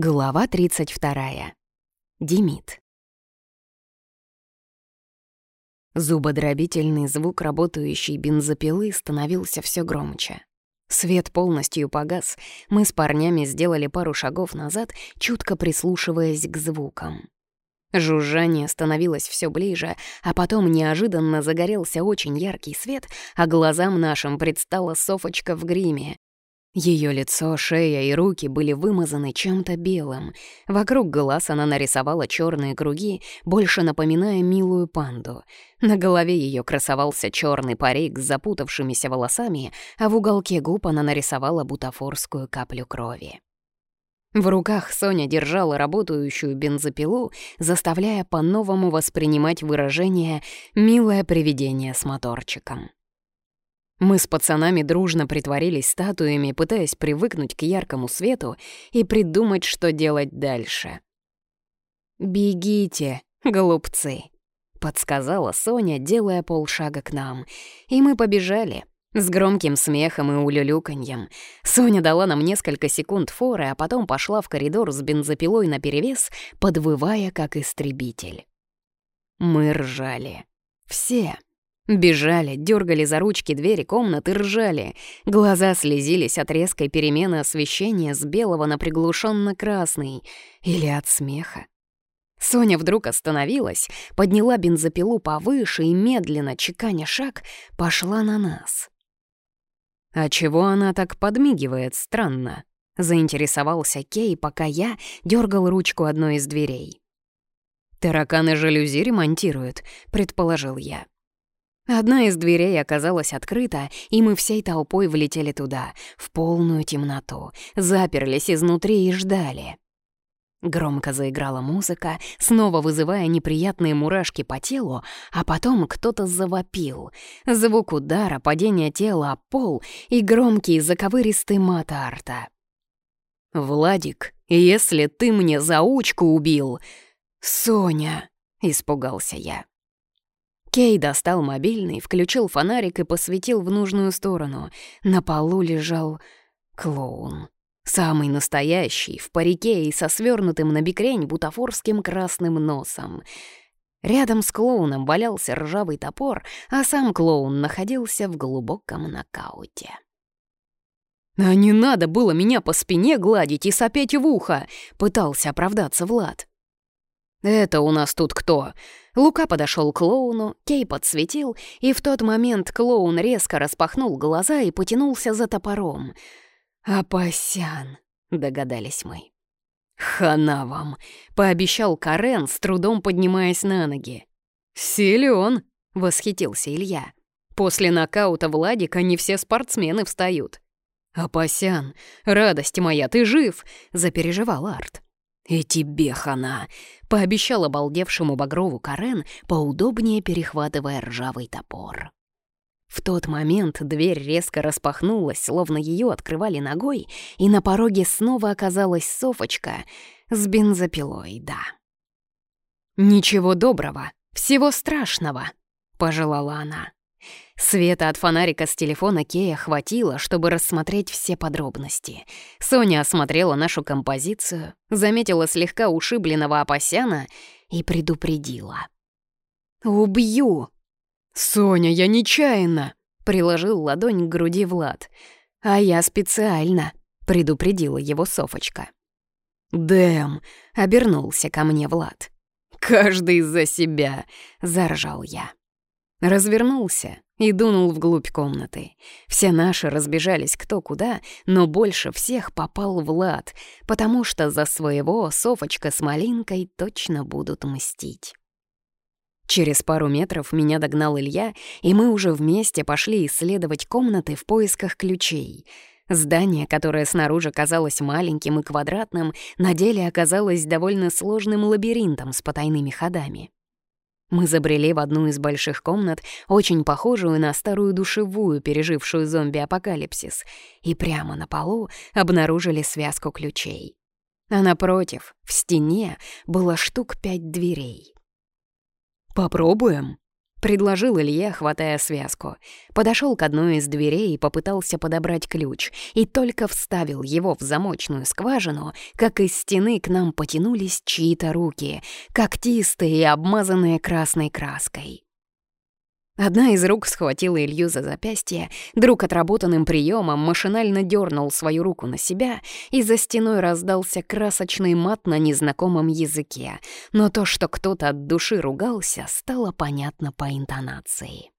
Глава 32. Демид. Зубодробительный звук работающей бензопилы становился все громче. Свет полностью погас, мы с парнями сделали пару шагов назад, чутко прислушиваясь к звукам. Жужжание становилось все ближе, а потом неожиданно загорелся очень яркий свет, а глазам нашим предстала Софочка в гриме, ее лицо, шея и руки были вымазаны чем-то белым. Вокруг глаз она нарисовала черные круги, больше напоминая милую панду. На голове ее красовался черный парик с запутавшимися волосами, а в уголке губ она нарисовала бутафорскую каплю крови. В руках Соня держала работающую бензопилу, заставляя по-новому воспринимать выражение «милое привидение с моторчиком». Мы с пацанами дружно притворились статуями, пытаясь привыкнуть к яркому свету и придумать, что делать дальше. «Бегите, голубцы!» — подсказала Соня, делая полшага к нам. И мы побежали. С громким смехом и улюлюканьем. Соня дала нам несколько секунд форы, а потом пошла в коридор с бензопилой наперевес, подвывая как истребитель. Мы ржали. Все. Бежали, дергали за ручки двери комнаты, ржали. Глаза слезились от резкой перемены освещения с белого на приглушенно-красный. Или от смеха. Соня вдруг остановилась, подняла бензопилу повыше и медленно, чеканя шаг, пошла на нас. «А чего она так подмигивает, странно?» — заинтересовался Кей, пока я дергал ручку одной из дверей. «Тараканы жалюзи ремонтируют», — предположил я. Одна из дверей оказалась открыта, и мы всей толпой влетели туда, в полную темноту, заперлись изнутри и ждали. Громко заиграла музыка, снова вызывая неприятные мурашки по телу, а потом кто-то завопил. Звук удара, падение тела о пол и громкий заковыристый мат арта. «Владик, если ты мне заучку убил...» «Соня!» — испугался я. Кей достал мобильный, включил фонарик и посветил в нужную сторону. На полу лежал клоун. Самый настоящий, в парике и со свернутым на бикрень бутафорским красным носом. Рядом с клоуном валялся ржавый топор, а сам клоун находился в глубоком нокауте. «А не надо было меня по спине гладить и сопеть в ухо!» — пытался оправдаться Влад. «Это у нас тут кто?» Лука подошел к клоуну, Кей подсветил, и в тот момент клоун резко распахнул глаза и потянулся за топором. «Апасян», — догадались мы. «Хана вам!» — пообещал Карен, с трудом поднимаясь на ноги. «Силен!» — восхитился Илья. «После нокаута Владика не все спортсмены встают». «Апасян, радость моя, ты жив!» — запереживал Арт. «Эти бехана!» — пообещала обалдевшему Багрову Карен, поудобнее перехватывая ржавый топор. В тот момент дверь резко распахнулась, словно ее открывали ногой, и на пороге снова оказалась Софочка с бензопилой, да. «Ничего доброго, всего страшного!» — пожелала она. Света от фонарика с телефона Кея хватило, чтобы рассмотреть все подробности. Соня осмотрела нашу композицию, заметила слегка ушибленного Апасяна и предупредила. «Убью!» «Соня, я нечаянно!» — приложил ладонь к груди Влад. «А я специально!» — предупредила его Софочка. «Дэм!» — обернулся ко мне Влад. «Каждый за себя!» — заржал я. Развернулся и дунул вглубь комнаты. Все наши разбежались кто куда, но больше всех попал Влад, потому что за своего Софочка с Малинкой точно будут мстить. Через пару метров меня догнал Илья, и мы уже вместе пошли исследовать комнаты в поисках ключей. Здание, которое снаружи казалось маленьким и квадратным, на деле оказалось довольно сложным лабиринтом с потайными ходами. Мы забрели в одну из больших комнат, очень похожую на старую душевую, пережившую зомби-апокалипсис, и прямо на полу обнаружили связку ключей. А напротив, в стене, было штук пять дверей. «Попробуем?» Предложил Илья, хватая связку. Подошел к одной из дверей и попытался подобрать ключ. И только вставил его в замочную скважину, как из стены к нам потянулись чьи-то руки, когтистые и обмазанные красной краской. Одна из рук схватила Илью за запястье, друг отработанным приемом машинально дернул свою руку на себя, и за стеной раздался красочный мат на незнакомом языке, но то, что кто-то от души ругался, стало понятно по интонации.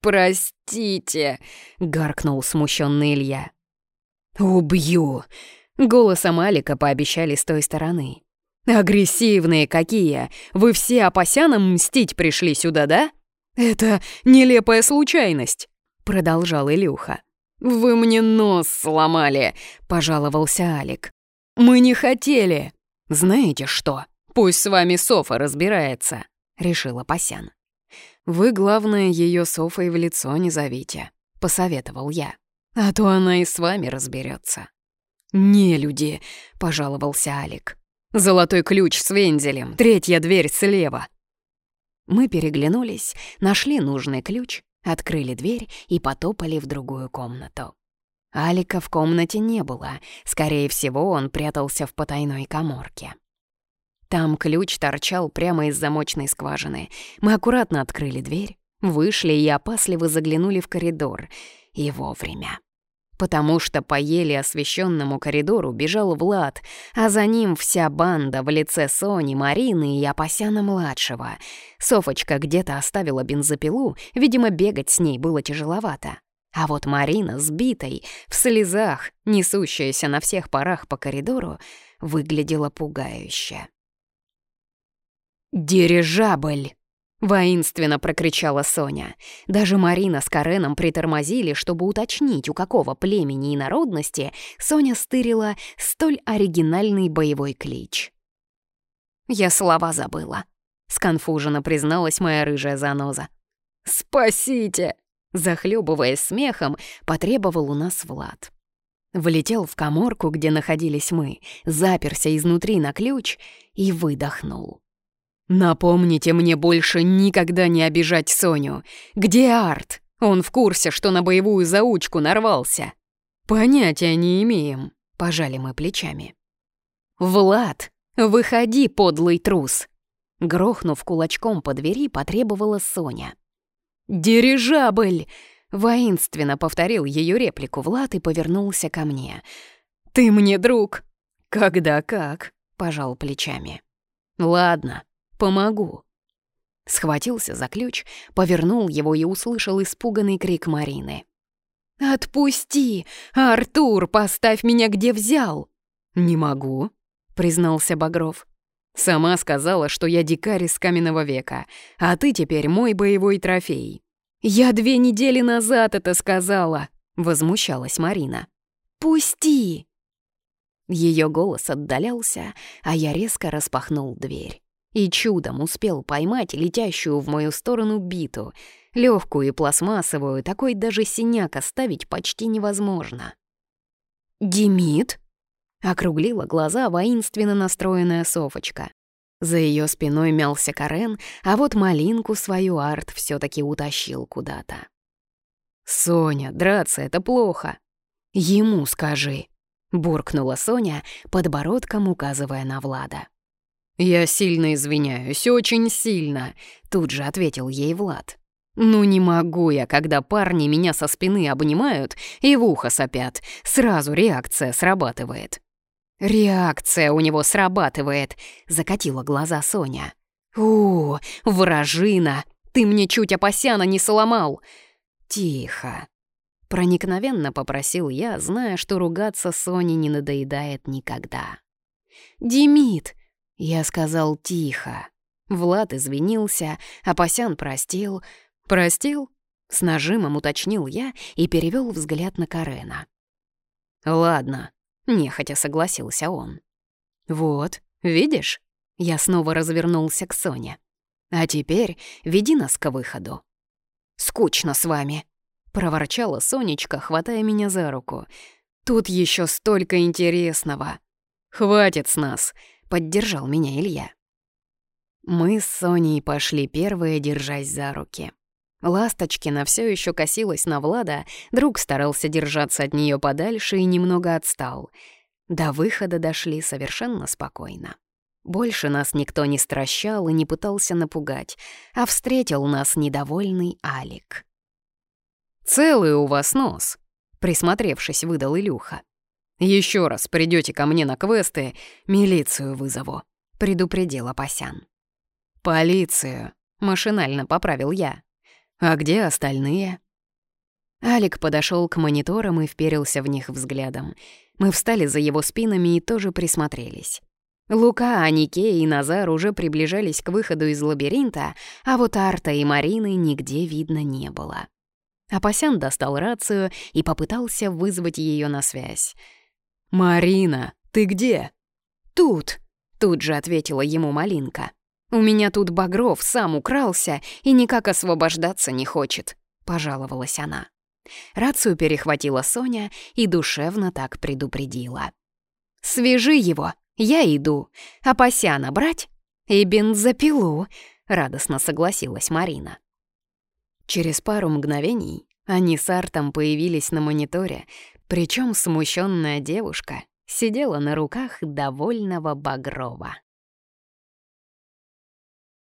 «Простите!» — гаркнул смущенный Илья. «Убью!» — голосом Алика пообещали с той стороны. «Агрессивные какие! Вы все опасянам мстить пришли сюда, да?» «Это нелепая случайность», — продолжал Илюха. «Вы мне нос сломали», — пожаловался Алик. «Мы не хотели». «Знаете что? Пусть с вами Софа разбирается», — решила Пасян. «Вы, главное, ее Софой в лицо не зовите», — посоветовал я. «А то она и с вами разберется. «Не люди», — пожаловался Алик. «Золотой ключ с вензелем, третья дверь слева», мы переглянулись, нашли нужный ключ, открыли дверь и потопали в другую комнату. Алика в комнате не было, скорее всего, он прятался в потайной коморке. Там ключ торчал прямо из замочной скважины. Мы аккуратно открыли дверь, вышли и опасливо заглянули в коридор. И вовремя. Потому что по еле освещенному коридору бежал Влад, а за ним вся банда в лице Сони, Марины и Апасяна-младшего. Софочка где-то оставила бензопилу, видимо, бегать с ней было тяжеловато. А вот Марина, сбитой, в слезах, несущаяся на всех парах по коридору, выглядела пугающе. «Дирижабль!» Воинственно прокричала Соня. Даже Марина с Кареном притормозили, чтобы уточнить, у какого племени и народности Соня стырила столь оригинальный боевой клич. «Я слова забыла», — сконфуженно призналась моя рыжая заноза. «Спасите!» — захлебываясь смехом, потребовал у нас Влад. Влетел в коморку, где находились мы, заперся изнутри на ключ и выдохнул. «Напомните мне больше никогда не обижать Соню. Где Арт? Он в курсе, что на боевую заучку нарвался». «Понятия не имеем», — пожали мы плечами. «Влад, выходи, подлый трус!» Грохнув кулачком по двери, потребовала Соня. «Дирижабль!» — воинственно повторил ее реплику Влад и повернулся ко мне. «Ты мне друг!» «Когда как?» — пожал плечами. «Ладно, Помогу!» Схватился за ключ, повернул его и услышал испуганный крик Марины. «Отпусти! Артур, поставь меня где взял!» «Не могу», — признался Багров. «Сама сказала, что я дикарь из каменного века, а ты теперь мой боевой трофей». «Я две недели назад это сказала!» — возмущалась Марина. «Пусти!» Ее голос отдалялся, а я резко распахнул дверь и чудом успел поймать летящую в мою сторону биту. Легкую и пластмассовую, такой даже синяк оставить почти невозможно. «Демид?» — округлила глаза воинственно настроенная Софочка. За ее спиной мялся Карен, а вот малинку свою арт все таки утащил куда-то. «Соня, драться — это плохо!» «Ему скажи!» — буркнула Соня, подбородком указывая на Влада. «Я сильно извиняюсь, очень сильно», — тут же ответил ей Влад. «Ну не могу я, когда парни меня со спины обнимают и в ухо сопят. Сразу реакция срабатывает». «Реакция у него срабатывает», — закатила глаза Соня. «О, вражина! Ты мне чуть опасяна не сломал!» «Тихо!» — проникновенно попросил я, зная, что ругаться Соне не надоедает никогда. «Демид!» Я сказал тихо. Влад извинился, Апасян простил. «Простил?» — с нажимом уточнил я и перевёл взгляд на Карена. «Ладно», — нехотя согласился он. «Вот, видишь?» — я снова развернулся к Соне. «А теперь веди нас к выходу». «Скучно с вами», — проворчала Сонечка, хватая меня за руку. «Тут ещё столько интересного». «Хватит с нас», поддержал меня Илья. Мы с Соней пошли первые, держась за руки. Ласточкина все еще косилась на Влада, друг старался держаться от нее подальше и немного отстал. До выхода дошли совершенно спокойно. Больше нас никто не стращал и не пытался напугать, а встретил нас недовольный Алик. «Целый у вас нос», — присмотревшись, выдал Илюха. Еще раз придете ко мне на квесты, милицию вызову», — Предупредил Апасян. «Полицию», — машинально поправил я. «А где остальные?» Алик подошел к мониторам и вперился в них взглядом. Мы встали за его спинами и тоже присмотрелись. Лука, Анике и Назар уже приближались к выходу из лабиринта, а вот Арта и Марины нигде видно не было. Апасян достал рацию и попытался вызвать ее на связь. «Марина, ты где?» «Тут», — тут же ответила ему Малинка. «У меня тут Багров сам укрался и никак освобождаться не хочет», — пожаловалась она. Рацию перехватила Соня и душевно так предупредила. «Свяжи его, я иду. А пасяна брать?» «И бензопилу», — радостно согласилась Марина. Через пару мгновений они с Артом появились на мониторе, причем смущенная девушка сидела на руках довольного Багрова.